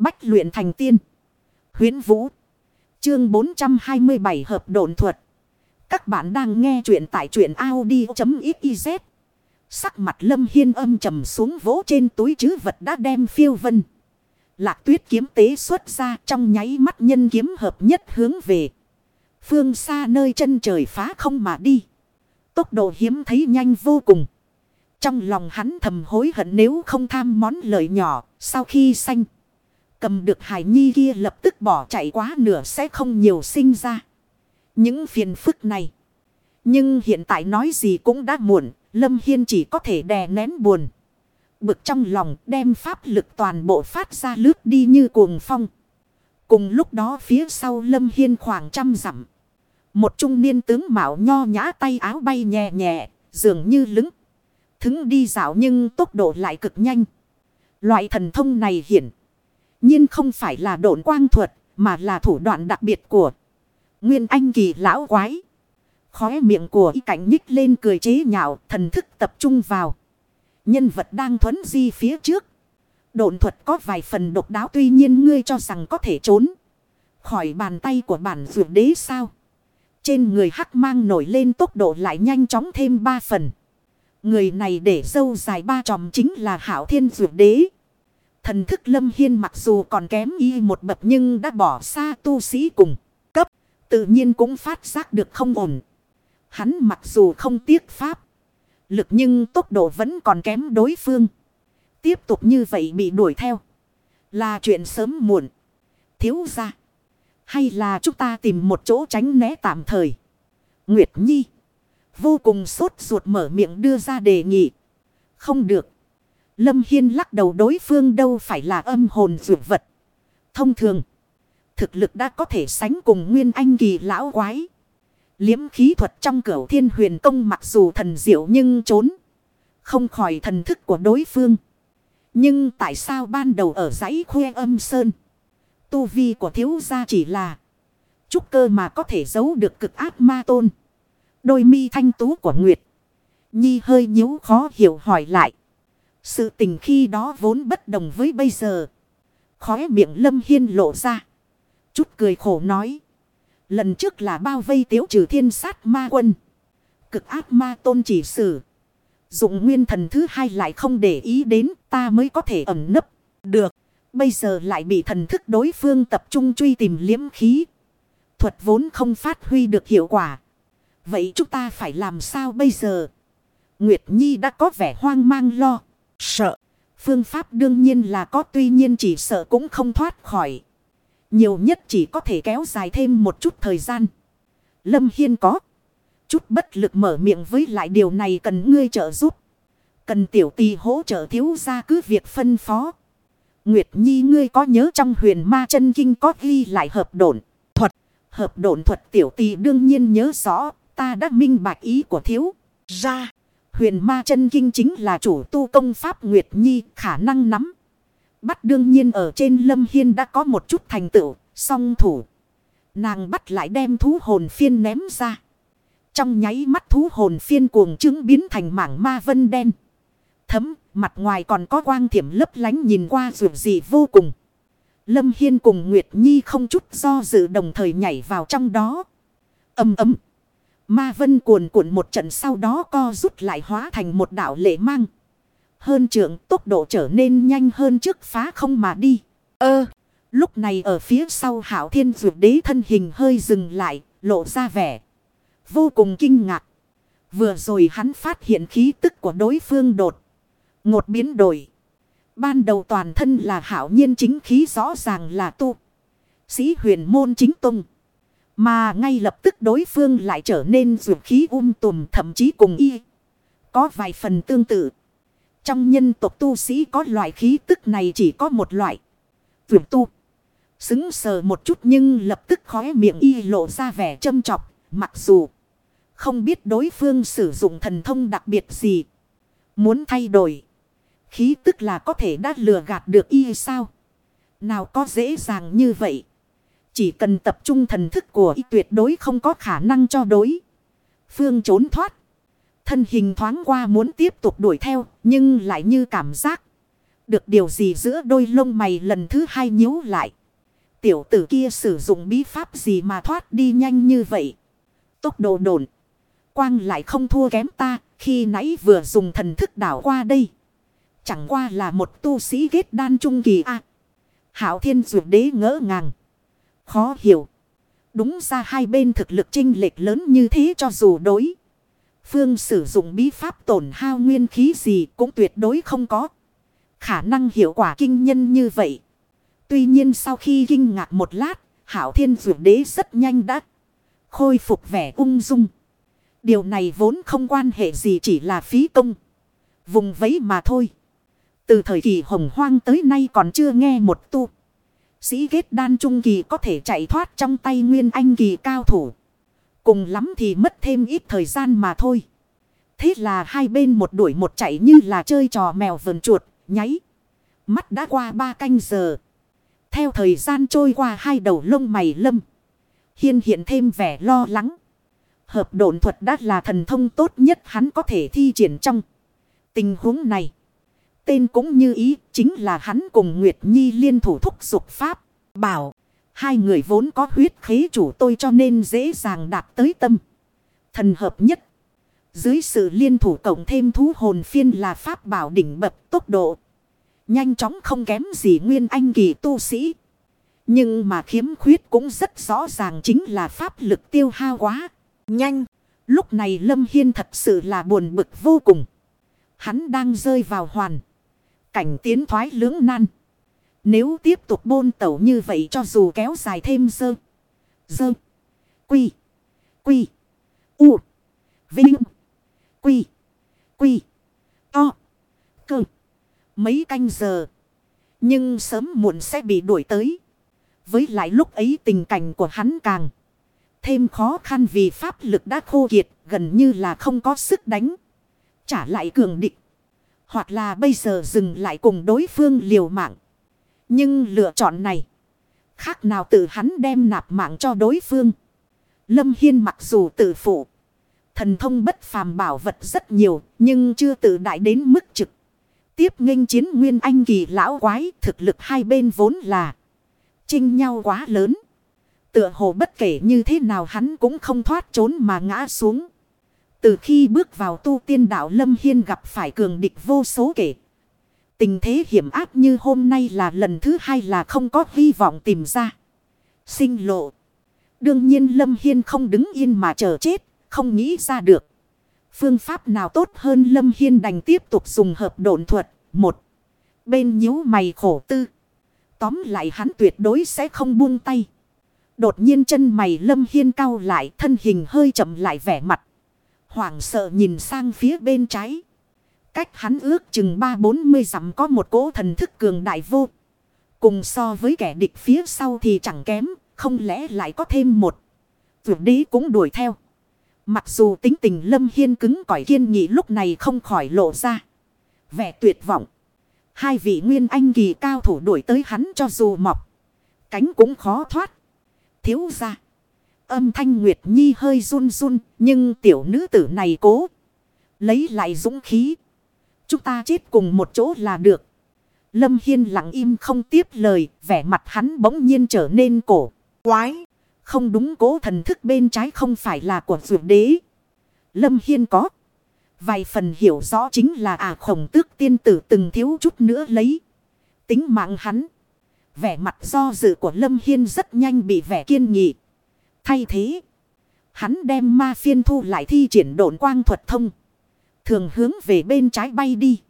Bách luyện thành tiên. Huyến Vũ. Chương 427 hợp độn thuật. Các bạn đang nghe truyện tại truyện Audi.xyz. Sắc mặt lâm hiên âm trầm xuống vỗ trên túi chứ vật đã đem phiêu vân. Lạc tuyết kiếm tế xuất ra trong nháy mắt nhân kiếm hợp nhất hướng về. Phương xa nơi chân trời phá không mà đi. Tốc độ hiếm thấy nhanh vô cùng. Trong lòng hắn thầm hối hận nếu không tham món lợi nhỏ, sau khi sanh. Cầm được hải nhi kia lập tức bỏ chạy quá nửa sẽ không nhiều sinh ra. Những phiền phức này. Nhưng hiện tại nói gì cũng đã muộn. Lâm Hiên chỉ có thể đè nén buồn. Bực trong lòng đem pháp lực toàn bộ phát ra lướt đi như cuồng phong. Cùng lúc đó phía sau Lâm Hiên khoảng trăm dặm. Một trung niên tướng mạo nho nhã tay áo bay nhẹ nhẹ, dường như lứng. Thứng đi dạo nhưng tốc độ lại cực nhanh. Loại thần thông này hiển nhiên không phải là độn quang thuật, mà là thủ đoạn đặc biệt của Nguyên Anh kỳ lão quái. Khóe miệng của y cảnh nhích lên cười chế nhạo, thần thức tập trung vào. Nhân vật đang thuấn di phía trước. Độn thuật có vài phần độc đáo tuy nhiên ngươi cho rằng có thể trốn. Khỏi bàn tay của bản dược đế sao. Trên người hắc mang nổi lên tốc độ lại nhanh chóng thêm ba phần. Người này để dâu dài ba tròm chính là hảo thiên dược đế. Thần thức lâm hiên mặc dù còn kém y một bậc nhưng đã bỏ xa tu sĩ cùng cấp. Tự nhiên cũng phát giác được không ổn. Hắn mặc dù không tiếc pháp. Lực nhưng tốc độ vẫn còn kém đối phương. Tiếp tục như vậy bị đuổi theo. Là chuyện sớm muộn. Thiếu ra. Hay là chúng ta tìm một chỗ tránh né tạm thời. Nguyệt Nhi. Vô cùng sốt ruột mở miệng đưa ra đề nghị. Không được. Lâm Hiên lắc đầu đối phương đâu phải là âm hồn dụ vật. Thông thường. Thực lực đã có thể sánh cùng nguyên anh kỳ lão quái. Liếm khí thuật trong cửu thiên huyền công mặc dù thần diệu nhưng trốn. Không khỏi thần thức của đối phương. Nhưng tại sao ban đầu ở dãy khuê âm sơn. Tu vi của thiếu gia chỉ là. Trúc cơ mà có thể giấu được cực ác ma tôn. Đôi mi thanh tú của Nguyệt. Nhi hơi nhíu khó hiểu hỏi lại. Sự tình khi đó vốn bất đồng với bây giờ. Khóe miệng lâm hiên lộ ra. Chút cười khổ nói. Lần trước là bao vây tiếu trừ thiên sát ma quân. Cực ác ma tôn chỉ sử. Dụng nguyên thần thứ hai lại không để ý đến ta mới có thể ẩn nấp. Được. Bây giờ lại bị thần thức đối phương tập trung truy tìm liếm khí. Thuật vốn không phát huy được hiệu quả. Vậy chúng ta phải làm sao bây giờ? Nguyệt Nhi đã có vẻ hoang mang lo. Sợ. Phương pháp đương nhiên là có, tuy nhiên chỉ sợ cũng không thoát khỏi. Nhiều nhất chỉ có thể kéo dài thêm một chút thời gian. Lâm Hiên có. Chút bất lực mở miệng với lại, điều này cần ngươi trợ giúp. Cần tiểu tì hỗ trợ thiếu ra cứ việc phân phó. Nguyệt Nhi ngươi có nhớ trong huyền ma chân kinh có ghi lại hợp độn thuật. Hợp độn thuật tiểu tì đương nhiên nhớ rõ. Ta đã minh bạch ý của thiếu. Ra. Huyền ma chân kinh chính là chủ tu công pháp Nguyệt Nhi khả năng nắm. Bắt đương nhiên ở trên lâm hiên đã có một chút thành tựu, song thủ. Nàng bắt lại đem thú hồn phiên ném ra. Trong nháy mắt thú hồn phiên cuồng trứng biến thành mảng ma vân đen. Thấm, mặt ngoài còn có quang thiểm lấp lánh nhìn qua dù gì vô cùng. Lâm Hiên cùng Nguyệt Nhi không chút do dự đồng thời nhảy vào trong đó. Âm ấm. Ma vân cuồn cuộn một trận sau đó co rút lại hóa thành một đảo lệ mang. Hơn trưởng tốc độ trở nên nhanh hơn trước phá không mà đi. Ơ, lúc này ở phía sau hảo thiên dược đế thân hình hơi dừng lại, lộ ra vẻ. Vô cùng kinh ngạc. Vừa rồi hắn phát hiện khí tức của đối phương đột. Ngột biến đổi. Ban đầu toàn thân là hảo nhiên chính khí rõ ràng là tu. Sĩ huyền môn chính tung. Mà ngay lập tức đối phương lại trở nên dược khí um tùm, thậm chí cùng y. Có vài phần tương tự. Trong nhân tộc tu sĩ có loại khí tức này chỉ có một loại. Vượt tu. Xứng sờ một chút nhưng lập tức khóe miệng y lộ ra vẻ châm chọc. Mặc dù không biết đối phương sử dụng thần thông đặc biệt gì. Muốn thay đổi. Khí tức là có thể đã lừa gạt được y sao? Nào có dễ dàng như vậy. Chỉ cần tập trung thần thức của y tuyệt đối không có khả năng cho đối. Phương trốn thoát. Thân hình thoáng qua muốn tiếp tục đuổi theo, nhưng lại như cảm giác. được điều gì giữa đôi lông mày lần thứ hai nhíu lại. Tiểu tử kia sử dụng bí pháp gì mà thoát đi nhanh như vậy. Tốc độ đồn. Quang lại không thua kém ta khi nãy vừa dùng thần thức đảo qua đây. Chẳng qua là một tu sĩ kết đan trung kỳ a Hảo thiên dụ đế ngỡ ngàng. Khó hiểu. Đúng ra hai bên thực lực chinh lệch lớn như thế cho dù đối. Phương sử dụng bí pháp tổn hao nguyên khí gì cũng tuyệt đối không có. Khả năng hiệu quả kinh nhân như vậy. Tuy nhiên sau khi kinh ngạc một lát, Hảo Thiên Dụ Đế rất nhanh đã khôi phục vẻ ung dung. Điều này vốn không quan hệ gì chỉ là phí công. Vùng vấy mà thôi. Từ thời kỳ hồng hoang tới nay còn chưa nghe một tu. Sĩ kết đan trung kỳ có thể chạy thoát trong tay nguyên anh kỳ cao thủ. Cùng lắm thì mất thêm ít thời gian mà thôi. Thế là hai bên một đuổi một chạy như là chơi trò mèo vườn chuột, nháy. Mắt đã qua ba canh giờ. Theo thời gian trôi qua hai đầu lông mày lâm. Hiên hiện thêm vẻ lo lắng. Hợp độn thuật đã là thần thông tốt nhất hắn có thể thi triển trong. Tình huống này. Tên cũng như ý, chính là hắn cùng Nguyệt Nhi liên thủ thúc dục pháp. Bảo. Hai người vốn có huyết khế chủ tôi cho nên dễ dàng đạt tới tâm. Thần hợp nhất. Dưới sự liên thủ cộng thêm thú hồn phiên là pháp bảo đỉnh bập tốc độ. Nhanh chóng không kém gì nguyên anh kỳ tu sĩ. Nhưng mà khiếm khuyết cũng rất rõ ràng chính là pháp lực tiêu hao quá. Nhanh. Lúc này Lâm Hiên thật sự là buồn bực vô cùng. Hắn đang rơi vào hoàn. Cảnh tiến thoái lưỡng nan. Nếu tiếp tục bôn tẩu như vậy cho dù kéo dài thêm dơ. Dơ. Quy. Quy. U. Vinh. Quy. Quy. To. Cơ. Mấy canh giờ. Nhưng sớm muộn sẽ bị đuổi tới. Với lại lúc ấy tình cảnh của hắn càng. Thêm khó khăn vì pháp lực đã khô kiệt. Gần như là không có sức đánh. Trả lại cường địch. Hoặc là bây giờ dừng lại cùng đối phương liều mạng. Nhưng lựa chọn này. Khác nào tự hắn đem nạp mạng cho đối phương. Lâm Hiên mặc dù tự phụ. Thần thông bất phàm bảo vật rất nhiều. Nhưng chưa tự đại đến mức trực. Tiếp nghênh chiến nguyên anh kỳ lão quái. Thực lực hai bên vốn là. Chinh nhau quá lớn. Tựa hồ bất kể như thế nào hắn cũng không thoát trốn mà ngã xuống. Từ khi bước vào tu tiên đạo Lâm Hiên gặp phải cường địch vô số kể. Tình thế hiểm áp như hôm nay là lần thứ hai là không có hy vọng tìm ra. Sinh lộ. Đương nhiên Lâm Hiên không đứng yên mà chờ chết, không nghĩ ra được. Phương pháp nào tốt hơn Lâm Hiên đành tiếp tục dùng hợp độn thuật. Một. Bên nhíu mày khổ tư. Tóm lại hắn tuyệt đối sẽ không buông tay. Đột nhiên chân mày Lâm Hiên cao lại thân hình hơi chậm lại vẻ mặt. Hoảng sợ nhìn sang phía bên trái. Cách hắn ước chừng ba bốn mươi dặm có một cỗ thần thức cường đại vô. Cùng so với kẻ địch phía sau thì chẳng kém. Không lẽ lại có thêm một. Vượt đế cũng đuổi theo. Mặc dù tính tình lâm hiên cứng cỏi kiên nghị lúc này không khỏi lộ ra. Vẻ tuyệt vọng. Hai vị nguyên anh kỳ cao thủ đuổi tới hắn cho dù mọc. Cánh cũng khó thoát. Thiếu ra. Âm thanh Nguyệt Nhi hơi run run. Nhưng tiểu nữ tử này cố. Lấy lại dũng khí. Chúng ta chết cùng một chỗ là được. Lâm Hiên lặng im không tiếp lời. Vẻ mặt hắn bỗng nhiên trở nên cổ. Quái. Không đúng cố thần thức bên trái không phải là của dược đế. Lâm Hiên có. Vài phần hiểu rõ chính là à khổng tước tiên tử từng thiếu chút nữa lấy. Tính mạng hắn. Vẻ mặt do dự của Lâm Hiên rất nhanh bị vẻ kiên nghị. Thay thế. Hắn đem ma phiên thu lại thi triển độn quang thuật thông. Thường hướng về bên trái bay đi.